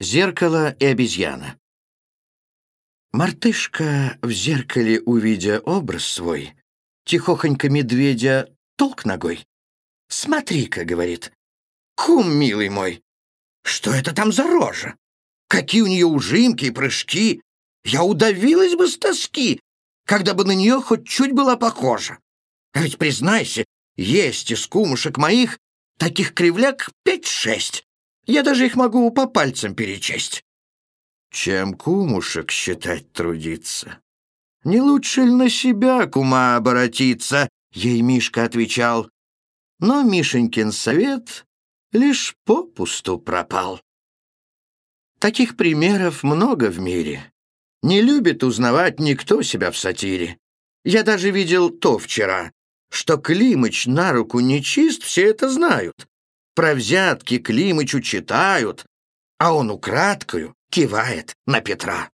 Зеркало и обезьяна. Мартышка в зеркале, увидя образ свой, тихохонько медведя толк ногой. «Смотри-ка», — говорит, — «кум, милый мой, что это там за рожа? Какие у нее ужимки и прыжки! Я удавилась бы с тоски, когда бы на нее хоть чуть была похожа. А ведь, признайся, есть из кумушек моих таких кривляк пять-шесть. Я даже их могу по пальцам перечесть. Чем кумушек считать трудиться? Не лучше ли на себя, кума, оборотиться? Ей Мишка отвечал. Но Мишенькин совет лишь попусту пропал. Таких примеров много в мире. Не любит узнавать никто себя в сатире. Я даже видел то вчера, что Климыч на руку нечист, все это знают. Про взятки Климычу читают, а он украдкою кивает на Петра.